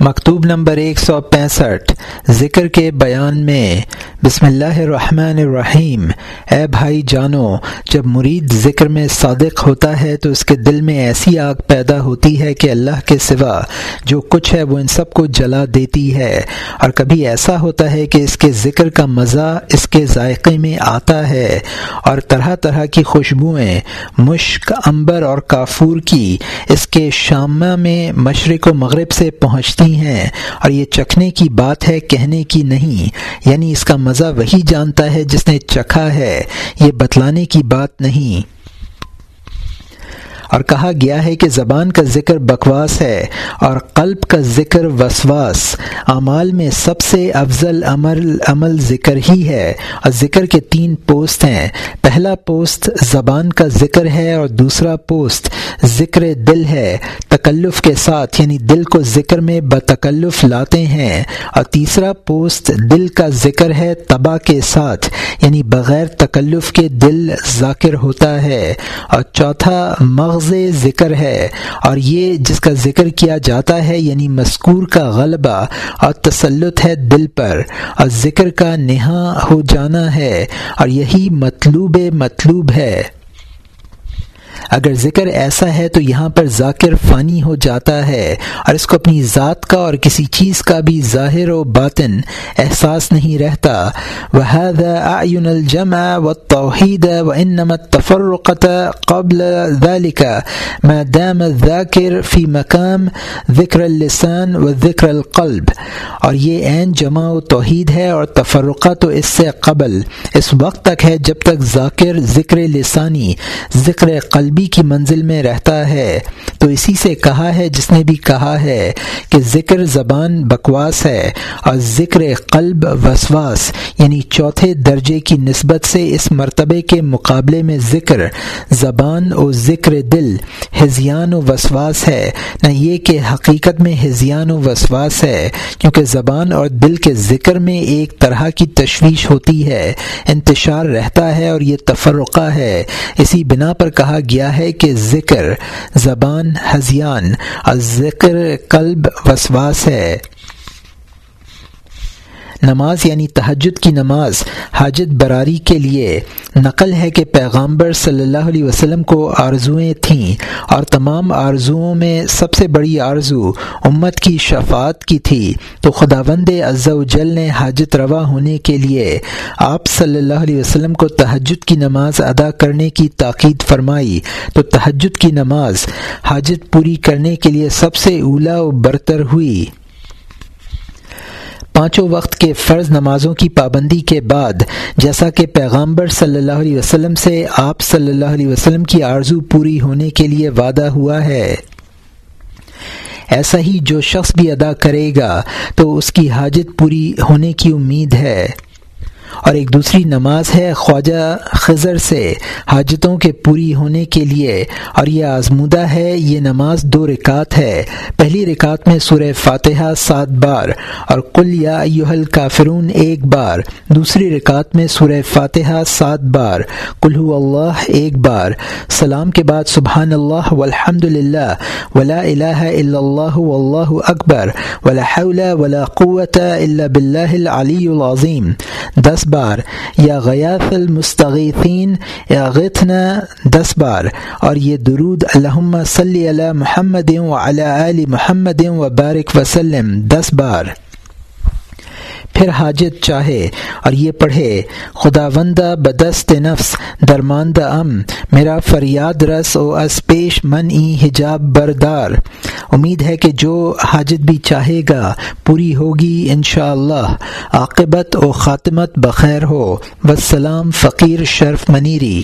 مکتوب نمبر ایک سو پینسٹھ، ذکر کے بیان میں، بسم اللہ الرحمن الرحیم، اے بھائی جانو، جب مرید ذکر میں صادق ہوتا ہے تو اس کے دل میں ایسی آگ پیدا ہوتی ہے کہ اللہ کے سوا جو کچھ ہے وہ ان سب کو جلا دیتی ہے۔ اور کبھی ایسا ہوتا ہے کہ اس کے ذکر کا مزہ اس کے ذائقے میں آتا ہے اور طرح طرح کی خوشبوئیں، مشک، امبر اور کافور کی اس کے شامہ میں مشرق و مغرب سے پہنچتی ہیں اور یہ چکھنے کی بات ہے، کہنے کی نہیں۔ یعنی اس کا مزہ وہی جانتا ہے جس نے چکھا ہے۔ یہ بتلانے کی بات نہیں۔ اور کہا گیا ہے کہ زبان کا ذکر بکواس ہے اور قلب کا ذکر وسواس۔ اعمال میں سب سے افضل عمل عمل ذکر ہی ہے اور ذکر کے تین پوسٹ ہیں۔ پہلا پوسٹ زبان کا ذکر ہے اور دوسرا پوسٹ ذکر دل ہے۔ تکلف کے ساتھ یعنی دل کو ذکر میں بتکلف لاتے ہیں۔ اور تیسرا پوسٹ دل کا ذکر ہے تباہ کے ساتھ یعنی بغیر تکلف کے دل ذاکر ہوتا ہے۔ اور چوتھا، مغز ذکر ہے اور یہ جس کا ذکر کیا جاتا ہے یعنی مذکور کا غلبہ اور تسلط ہے دل پر اور ذکر کا نہا ہو جانا ہے اور یہی مطلوب مطلوب ہے۔ اگر ذکر ایسا ہے تو یہاں پر ذاکر فانی ہو جاتا ہے اور اس کو اپنی ذات کا اور کسی چیز کا بھی ظاہر و باطن احساس نہیں رہتا۔ وہ آئین الجمع و توحید و انمت تفرقت قبل ذلك ما دام ذاکر فی مقام ذکر السان و ذکر القلب۔ اور یہ عین جمع و توحید ہے اور تفرقہ تو اس سے قبل، اس وقت تک ہے جب تک ذاکر ذکر لسانی، ذکر قلبی کی منزل میں رہتا ہے۔ تو اسی سے کہا ہے جس نے بھی کہا ہے کہ ذکر زبان بکواس ہے اور ذکر قلب وسواس یعنی چوتھے درجے کی نسبت سے اس مرتبے کے مقابلے میں ذکر زبان و ذکر دل ہزیان و وسواس ہے۔ نہ یہ کہ حقیقت میں ہزیان و وسواس ہے، کیونکہ زبان اور دل کے ذکر میں ایک طرح کی تشویش ہوتی ہے، انتشار رہتا ہے اور یہ تفرقہ ہے۔ اسی بنا پر کہا گیا ہے کہ ذکر زبان ہزیان اور ذکر قلب وسواس ہے۔ نماز یعنی تہجد کی نماز، حاجت براری کے لیے نقل ہے کہ پیغامبر صلی اللہ علیہ وسلم کو آرزوئیں تھیں اور تمام آرزوؤں میں سب سے بڑی آرزو امت کی شفاعت کی تھی۔ تو خدا وند جل نے حاجت روا ہونے کے لیے آپ صلی اللہ علیہ وسلم کو تہجد کی نماز ادا کرنے کی تاکید فرمائی۔ تو تہجد کی نماز حاجت پوری کرنے کے لیے سب سے اولا و برتر ہوئی۔ پانچوں وقت کے فرض نمازوں کی پابندی کے بعد، جیسا کہ پیغامبر صلی اللہ علیہ وسلم سے آپ صلی اللہ علیہ وسلم کی آرزو پوری ہونے کے لیے وعدہ ہوا ہے۔ ایسا ہی جو شخص بھی ادا کرے گا، تو اس کی حاجت پوری ہونے کی امید ہے۔ اور ایک دوسری نماز ہے خواجہ خضر سے حاجتوں کے پوری ہونے کے لیے اور یہ آزمودہ ہے، یہ نماز دو رکعت ہے۔ پہلی رکعت میں سورہ فاتحہ سات بار اور کل یا ایوہل کافرون ایک بار۔ دوسری رکعت میں سورہ فاتحہ سات بار۔ کلو اللہ ایک بار۔ سلام کے بعد سبحان اللہ والحمد للہ ولا الہ الا اللہ واللہ اکبر۔ ولا حول ولا قوت الا باللہ العلی العظیم۔ دس بار یا غیاث المستغیثین، یا غتنا دس بار اور یہ درود الحمہ صلی علی محمد و علی محمد و بارک وسلم دس بار پھر حاجت چاہے اور یہ پڑھے خدا وندہ بدست نفس درماند ام میرا فریاد رس و از پیش من ای حجاب بردار۔ امید ہے کہ جو حاجت بھی چاہے گا پوری ہوگی انشاءاللہ۔ اللہ عاقبت و خاتمت بخیر ہو۔ وسلام فقیر شرف منیری۔